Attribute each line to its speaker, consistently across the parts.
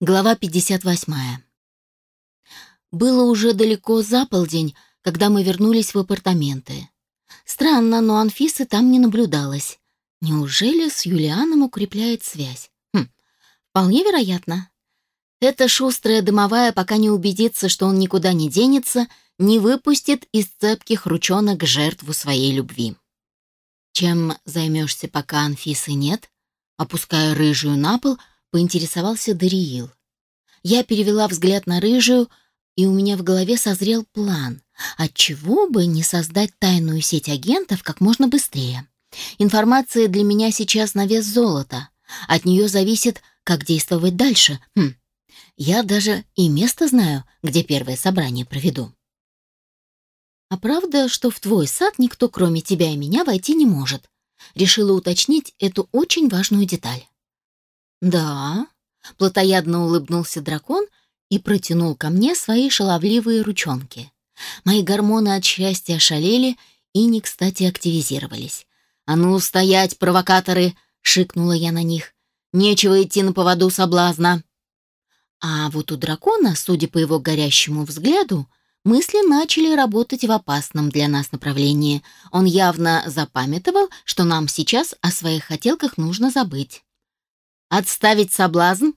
Speaker 1: Глава 58. Было уже далеко за полдень, когда мы вернулись в апартаменты. Странно, но Анфисы там не наблюдалось. Неужели с Юлианом укрепляет связь? Хм, вполне вероятно. Эта шустрая дымовая, пока не убедится, что он никуда не денется, не выпустит из цепких ручонок жертву своей любви. Чем займешься, пока Анфисы нет? Опуская рыжую на пол, поинтересовался Дариил. Я перевела взгляд на рыжую, и у меня в голове созрел план. Отчего бы не создать тайную сеть агентов как можно быстрее? Информация для меня сейчас на вес золота. От нее зависит, как действовать дальше. Хм. Я даже и место знаю, где первое собрание проведу. А правда, что в твой сад никто, кроме тебя и меня, войти не может? Решила уточнить эту очень важную деталь. «Да», — плотоядно улыбнулся дракон и протянул ко мне свои шаловливые ручонки. Мои гормоны от счастья ошалели и не кстати активизировались. «А ну, стоять, провокаторы!» — шикнула я на них. «Нечего идти на поводу соблазна!» А вот у дракона, судя по его горящему взгляду, мысли начали работать в опасном для нас направлении. Он явно запамятовал, что нам сейчас о своих хотелках нужно забыть. «Отставить соблазн?»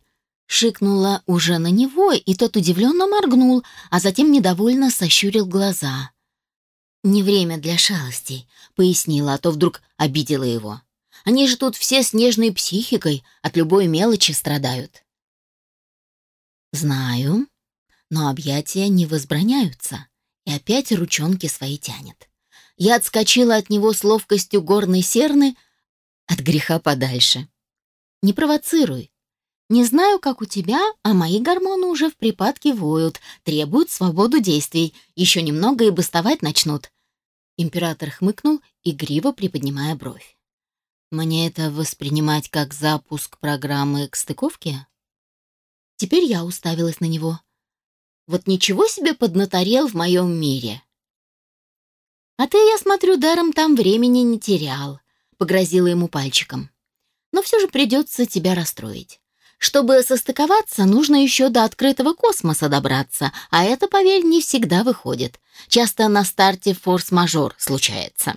Speaker 1: Шикнула уже на него, и тот удивленно моргнул, а затем недовольно сощурил глаза. «Не время для шалостей», — пояснила, а то вдруг обидела его. «Они же тут все с нежной психикой, от любой мелочи страдают». «Знаю, но объятия не возбраняются, и опять ручонки свои тянет. Я отскочила от него с ловкостью горной серны от греха подальше. Не провоцируй. Не знаю, как у тебя, а мои гормоны уже в припадке воют, требуют свободу действий. Еще немного и бастовать начнут. Император хмыкнул, игриво приподнимая бровь. Мне это воспринимать как запуск программы к стыковке? Теперь я уставилась на него. Вот ничего себе поднаторел в моем мире. А ты, я смотрю, даром там времени не терял, погрозила ему пальчиком но все же придется тебя расстроить. Чтобы состыковаться, нужно еще до открытого космоса добраться, а это, поверь, не всегда выходит. Часто на старте форс-мажор случается.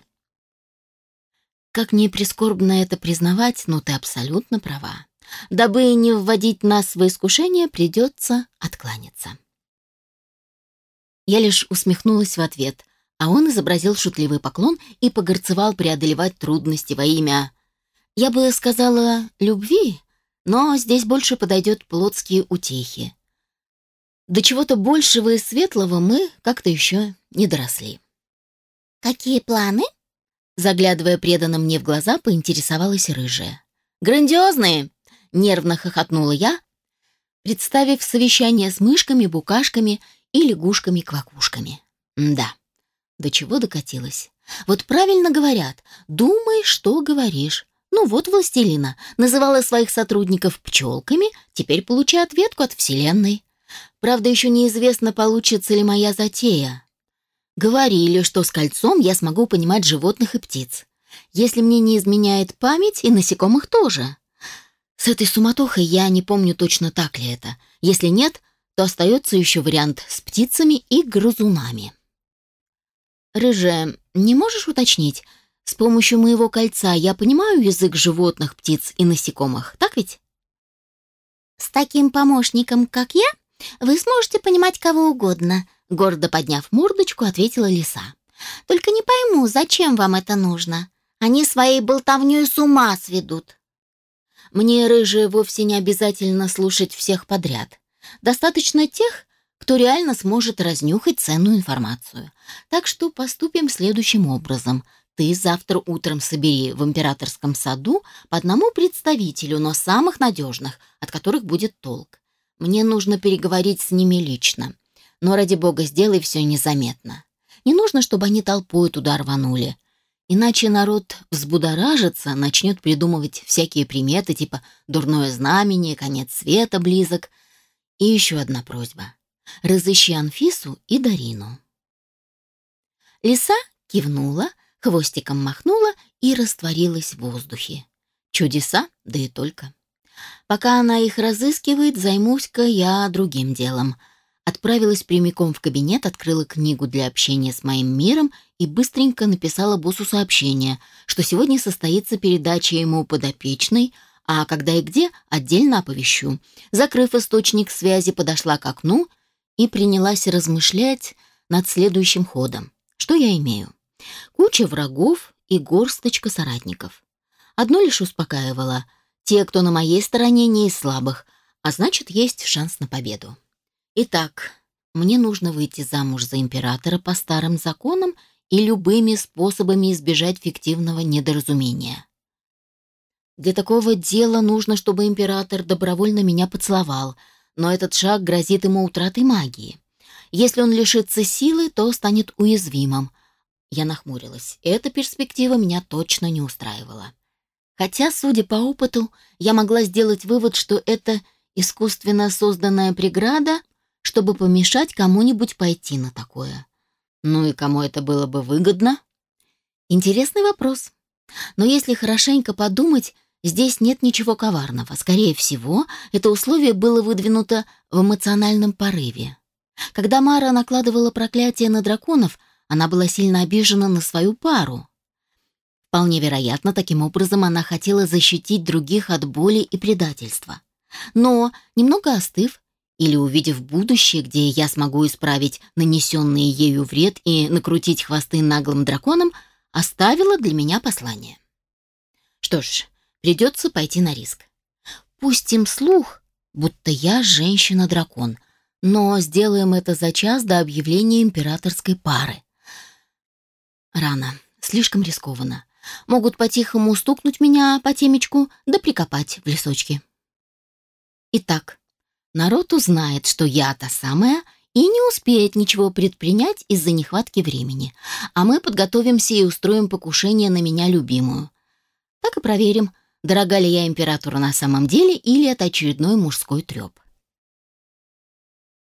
Speaker 1: Как ни прискорбно это признавать, но ты абсолютно права. Дабы не вводить нас в искушение, придется откланяться. Я лишь усмехнулась в ответ, а он изобразил шутливый поклон и погорцевал преодолевать трудности во имя я бы сказала любви, но здесь больше подойдет плотские утехи. До чего-то большего и светлого мы как-то еще не доросли.
Speaker 2: «Какие планы?»
Speaker 1: Заглядывая преданно мне в глаза, поинтересовалась рыжая. «Грандиозные!» — нервно хохотнула я, представив совещание с мышками, букашками и лягушками-квакушками. Да, до чего докатилась. Вот правильно говорят, думай, что говоришь. Ну вот властелина называла своих сотрудников пчелками, теперь получаю ответку от Вселенной. Правда, еще неизвестно, получится ли моя затея. Говорили, что с кольцом я смогу понимать животных и птиц. Если мне не изменяет память, и насекомых тоже. С этой суматохой я не помню точно так ли это. Если нет, то остается еще вариант с птицами и грызунами. Рыжая, не можешь уточнить, с помощью моего кольца я понимаю язык животных, птиц и насекомых, так ведь?
Speaker 2: С таким помощником, как я, вы сможете понимать кого угодно, гордо подняв мордочку, ответила лиса. Только не пойму, зачем вам это нужно? Они своей болтовнёй с ума сведут.
Speaker 1: Мне, рыжие, вовсе не обязательно слушать всех подряд. Достаточно тех, кто реально сможет разнюхать ценную информацию. Так что поступим следующим образом. Ты завтра утром собери в императорском саду по одному представителю, но самых надежных, от которых будет толк. Мне нужно переговорить с ними лично. Но ради бога, сделай все незаметно. Не нужно, чтобы они толпой туда рванули. Иначе народ взбудоражится, начнет придумывать всякие приметы, типа «дурное знамение», «конец света близок». И еще одна просьба. Разыщи Анфису и Дарину. Лиса кивнула, хвостиком махнула и растворилась в воздухе. Чудеса, да и только. Пока она их разыскивает, займусь-ка я другим делом. Отправилась прямиком в кабинет, открыла книгу для общения с моим миром и быстренько написала боссу сообщение, что сегодня состоится передача ему подопечной, а когда и где, отдельно оповещу. Закрыв источник связи, подошла к окну и принялась размышлять над следующим ходом. Что я имею? Куча врагов и горсточка соратников. Одно лишь успокаивало. Те, кто на моей стороне, не из слабых, а значит, есть шанс на победу. Итак, мне нужно выйти замуж за императора по старым законам и любыми способами избежать фиктивного недоразумения. Для такого дела нужно, чтобы император добровольно меня поцеловал, но этот шаг грозит ему утратой магии. Если он лишится силы, то станет уязвимым. Я нахмурилась. Эта перспектива меня точно не устраивала. Хотя, судя по опыту, я могла сделать вывод, что это искусственно созданная преграда, чтобы помешать кому-нибудь пойти на такое. Ну и кому это было бы выгодно? Интересный вопрос. Но если хорошенько подумать, здесь нет ничего коварного. Скорее всего, это условие было выдвинуто в эмоциональном порыве. Когда Мара накладывала проклятие на драконов, она была сильно обижена на свою пару. Вполне вероятно, таким образом она хотела защитить других от боли и предательства. Но, немного остыв, или увидев будущее, где я смогу исправить нанесенный ею вред и накрутить хвосты наглым драконам, оставила для меня послание. Что ж, придется пойти на риск. Пустим слух, будто я женщина-дракон, но сделаем это за час до объявления императорской пары. Рано, слишком рискованно. Могут по-тихому стукнуть меня по темечку да прикопать в лесочке. Итак, народ узнает, что я та самая, и не успеет ничего предпринять из-за нехватки времени, а мы подготовимся и устроим покушение на меня любимую. Так и проверим, дорога ли я императору на самом деле или это очередной мужской треп.